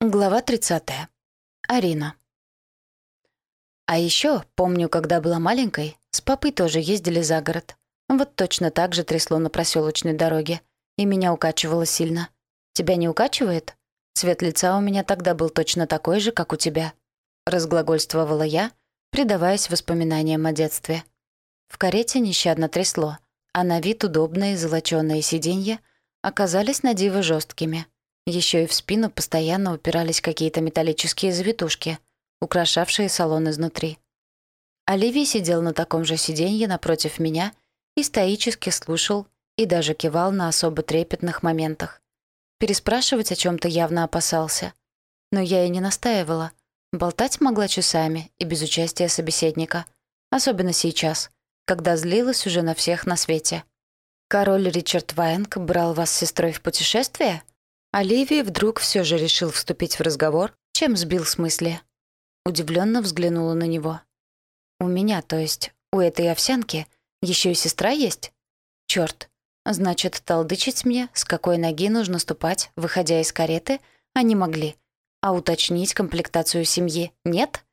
Глава 30. Арина. А еще помню, когда была маленькой, с папой тоже ездили за город. Вот точно так же трясло на проселочной дороге. И меня укачивало сильно. Тебя не укачивает? Цвет лица у меня тогда был точно такой же, как у тебя. Разглагольствовала я, предаваясь воспоминаниям о детстве. В карете нещадно трясло, а на вид удобные золочёные сиденья оказались на диво жесткими — еще и в спину постоянно упирались какие-то металлические завитушки, украшавшие салон изнутри. Оливий сидел на таком же сиденье напротив меня и стоически слушал и даже кивал на особо трепетных моментах. Переспрашивать о чем то явно опасался. Но я и не настаивала. Болтать могла часами и без участия собеседника. Особенно сейчас, когда злилась уже на всех на свете. «Король Ричард Вайнг брал вас с сестрой в путешествие?» Оливия вдруг все же решил вступить в разговор, чем сбил с мысли. Удивленно взглянула на него. «У меня, то есть, у этой овсянки, еще и сестра есть? Черт, значит, толдычить мне, с какой ноги нужно ступать, выходя из кареты, они могли. А уточнить комплектацию семьи нет?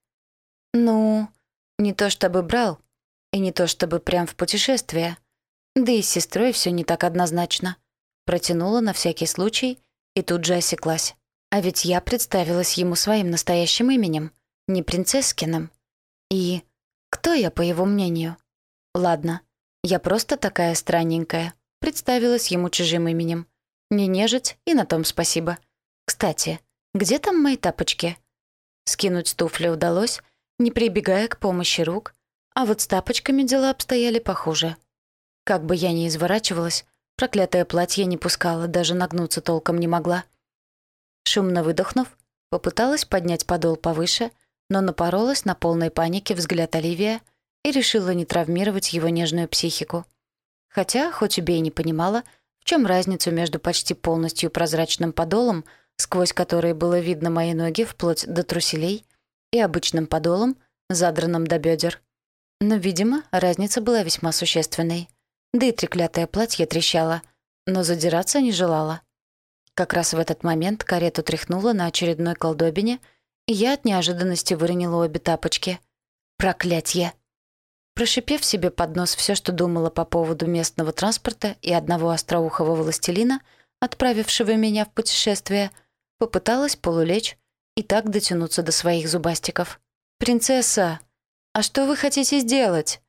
Ну, не то чтобы брал, и не то чтобы прям в путешествие. Да и с сестрой все не так однозначно. Протянула на всякий случай и тут же осеклась. А ведь я представилась ему своим настоящим именем, не принцесскиным. И кто я, по его мнению? Ладно, я просто такая странненькая. Представилась ему чужим именем. Не нежить, и на том спасибо. Кстати, где там мои тапочки? Скинуть туфли удалось, не прибегая к помощи рук, а вот с тапочками дела обстояли похуже. Как бы я ни изворачивалась, Проклятое платье не пускало, даже нагнуться толком не могла. Шумно выдохнув, попыталась поднять подол повыше, но напоролась на полной панике взгляд Оливия и решила не травмировать его нежную психику. Хотя, хоть убей не понимала, в чем разница между почти полностью прозрачным подолом, сквозь который было видно мои ноги вплоть до труселей, и обычным подолом, задранным до бедер. Но, видимо, разница была весьма существенной да и треклятое платье трещало, но задираться не желала. Как раз в этот момент карету тряхнула на очередной колдобине, и я от неожиданности выронила обе тапочки. Проклятье! Прошипев себе под нос все, что думала по поводу местного транспорта и одного остроухого властелина, отправившего меня в путешествие, попыталась полулечь и так дотянуться до своих зубастиков. «Принцесса, а что вы хотите сделать?»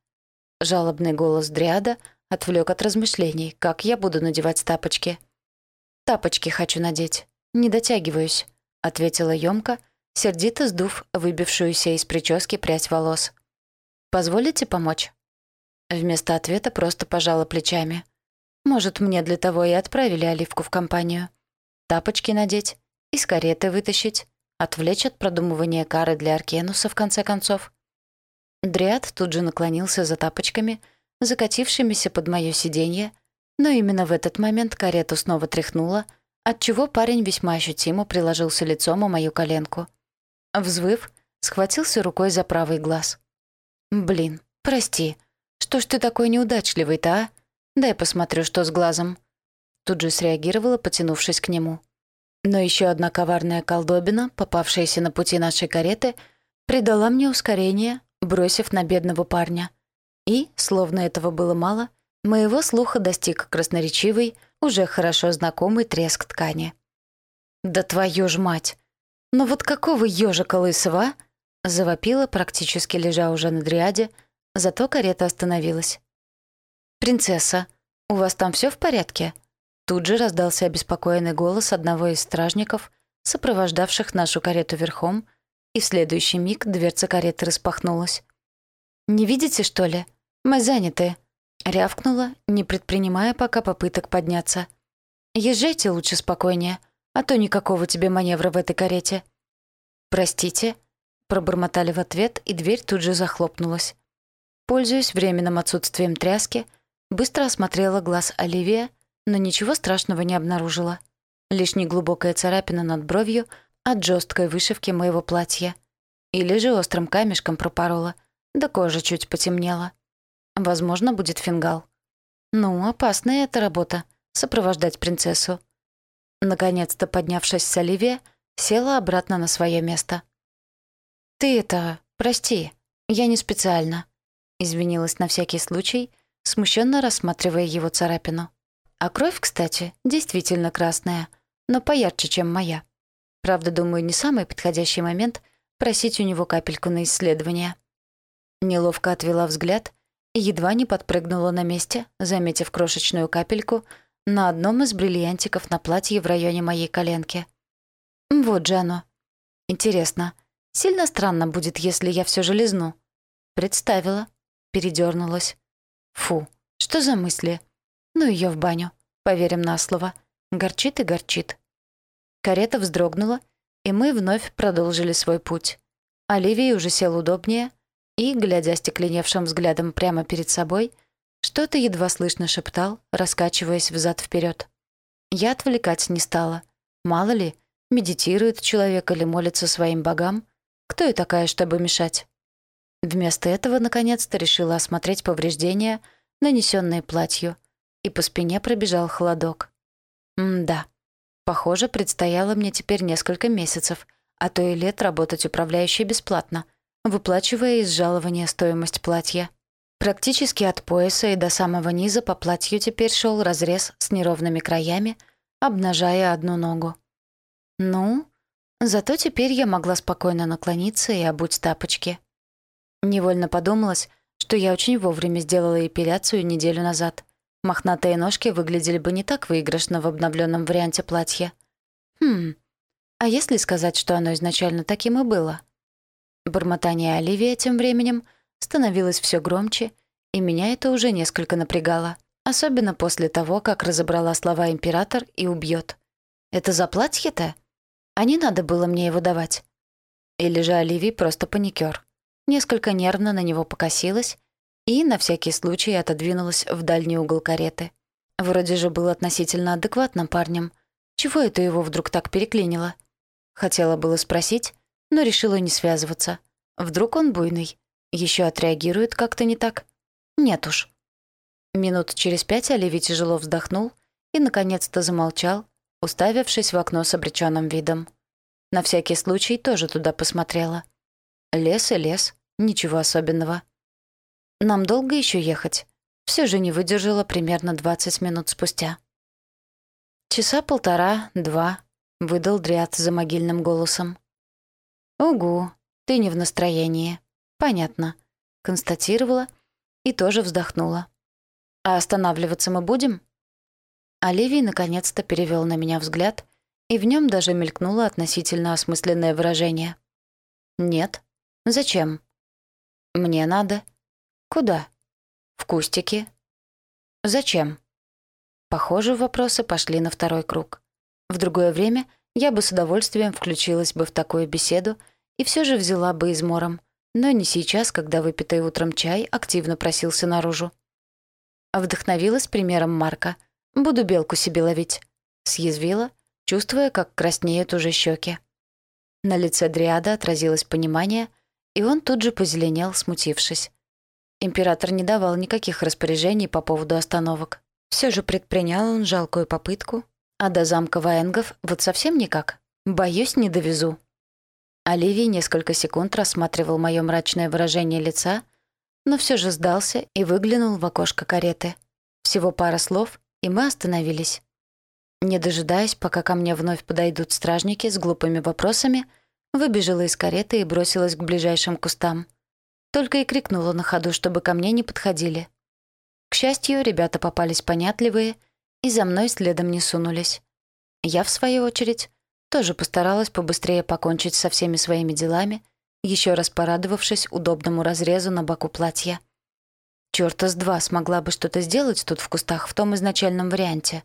Жалобный голос Дриада — Отвлек от размышлений, как я буду надевать тапочки. «Тапочки хочу надеть. Не дотягиваюсь», — ответила ёмко, сердито сдув выбившуюся из прически прядь волос. «Позволите помочь?» Вместо ответа просто пожала плечами. «Может, мне для того и отправили Оливку в компанию. Тапочки надеть, из кареты вытащить, отвлечь от продумывания кары для Аркенуса, в конце концов». Дриад тут же наклонился за тапочками — закатившимися под моё сиденье, но именно в этот момент карету снова тряхнуло, отчего парень весьма ощутимо приложился лицом о мою коленку. Взвыв, схватился рукой за правый глаз. «Блин, прости, что ж ты такой неудачливый-то, а? Дай посмотрю, что с глазом». Тут же среагировала, потянувшись к нему. Но еще одна коварная колдобина, попавшаяся на пути нашей кареты, придала мне ускорение, бросив на бедного парня. И, словно этого было мало, моего слуха достиг красноречивый, уже хорошо знакомый треск ткани. «Да твою ж мать! Ну вот какого ёжика лысого, а?» Завопила, практически лежа уже на дриаде, зато карета остановилась. «Принцесса, у вас там все в порядке?» Тут же раздался обеспокоенный голос одного из стражников, сопровождавших нашу карету верхом, и в следующий миг дверца кареты распахнулась. «Не видите, что ли? «Мы заняты», — рявкнула, не предпринимая пока попыток подняться. «Езжайте лучше спокойнее, а то никакого тебе маневра в этой карете». «Простите», — пробормотали в ответ, и дверь тут же захлопнулась. Пользуясь временным отсутствием тряски, быстро осмотрела глаз Оливия, но ничего страшного не обнаружила. Лишь неглубокая царапина над бровью от жесткой вышивки моего платья. Или же острым камешком пропорола, да кожа чуть потемнела. Возможно, будет фингал. Ну, опасная эта работа — сопровождать принцессу. Наконец-то поднявшись с Оливия, села обратно на свое место. «Ты это, прости, я не специально», — извинилась на всякий случай, смущенно рассматривая его царапину. А кровь, кстати, действительно красная, но поярче, чем моя. Правда, думаю, не самый подходящий момент просить у него капельку на исследование. Неловко отвела взгляд едва не подпрыгнула на месте, заметив крошечную капельку на одном из бриллиантиков на платье в районе моей коленки. Вот же оно. Интересно, сильно странно будет, если я все же лизну. Представила, передернулась. Фу, что за мысли? Ну ее в баню, поверим на слово. Горчит и горчит. Карета вздрогнула, и мы вновь продолжили свой путь. Оливия уже сел удобнее и, глядя стекленевшим взглядом прямо перед собой, что-то едва слышно шептал, раскачиваясь взад вперед. Я отвлекать не стала. Мало ли, медитирует человек или молится своим богам. Кто я такая, чтобы мешать? Вместо этого, наконец-то, решила осмотреть повреждения, нанесенные платью, и по спине пробежал холодок. М-да. Похоже, предстояло мне теперь несколько месяцев, а то и лет работать управляющей бесплатно, выплачивая из жалования стоимость платья. Практически от пояса и до самого низа по платью теперь шел разрез с неровными краями, обнажая одну ногу. Ну, зато теперь я могла спокойно наклониться и обуть тапочки. Невольно подумалось, что я очень вовремя сделала эпиляцию неделю назад. Мохнатые ножки выглядели бы не так выигрышно в обновленном варианте платья. Хм, а если сказать, что оно изначально таким и было? Бормотание Оливия тем временем становилось все громче, и меня это уже несколько напрягало. Особенно после того, как разобрала слова «император» и «убьет». Это за платье-то? А не надо было мне его давать. Или же Оливий просто паникер. Несколько нервно на него покосилась и, на всякий случай, отодвинулась в дальний угол кареты. Вроде же был относительно адекватным парнем. Чего это его вдруг так переклинило? Хотела было спросить, но решила не связываться. Вдруг он буйный. Еще отреагирует как-то не так. Нет уж. Минут через пять Оливий тяжело вздохнул и, наконец-то, замолчал, уставившись в окно с обреченным видом. На всякий случай тоже туда посмотрела. Лес и лес, ничего особенного. Нам долго еще ехать? Все же не выдержала примерно 20 минут спустя. Часа полтора-два, выдал Дриад за могильным голосом. «Угу, ты не в настроении. Понятно», — констатировала и тоже вздохнула. «А останавливаться мы будем?» Оливий наконец-то перевел на меня взгляд, и в нем даже мелькнуло относительно осмысленное выражение. «Нет. Зачем?» «Мне надо». «Куда?» «В кустики». «Зачем?» Похоже, вопросы пошли на второй круг. В другое время я бы с удовольствием включилась бы в такую беседу и все же взяла бы измором, но не сейчас, когда выпитый утром чай активно просился наружу. Вдохновилась примером Марка — Буду белку себе ловить», — съязвила, чувствуя, как краснеют уже щеки. На лице Дриада отразилось понимание, и он тут же позеленел, смутившись. Император не давал никаких распоряжений по поводу остановок. Все же предпринял он жалкую попытку, а до замка Ваенгов вот совсем никак. Боюсь, не довезу. Оливий несколько секунд рассматривал мое мрачное выражение лица, но все же сдался и выглянул в окошко кареты. Всего пара слов, и мы остановились. Не дожидаясь, пока ко мне вновь подойдут стражники с глупыми вопросами, выбежала из кареты и бросилась к ближайшим кустам. Только и крикнула на ходу, чтобы ко мне не подходили. К счастью, ребята попались понятливые и за мной следом не сунулись. Я, в свою очередь, тоже постаралась побыстрее покончить со всеми своими делами, еще раз порадовавшись удобному разрезу на боку платья. Чёрта с два смогла бы что-то сделать тут в кустах в том изначальном варианте.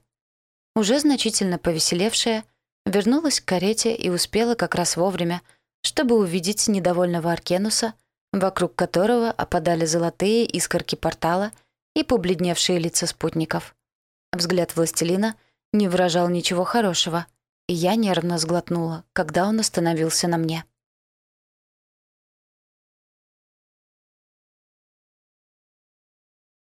Уже значительно повеселевшая, вернулась к карете и успела как раз вовремя, чтобы увидеть недовольного Аркенуса, вокруг которого опадали золотые искорки портала и побледневшие лица спутников. Взгляд властелина не выражал ничего хорошего, и я нервно сглотнула, когда он остановился на мне.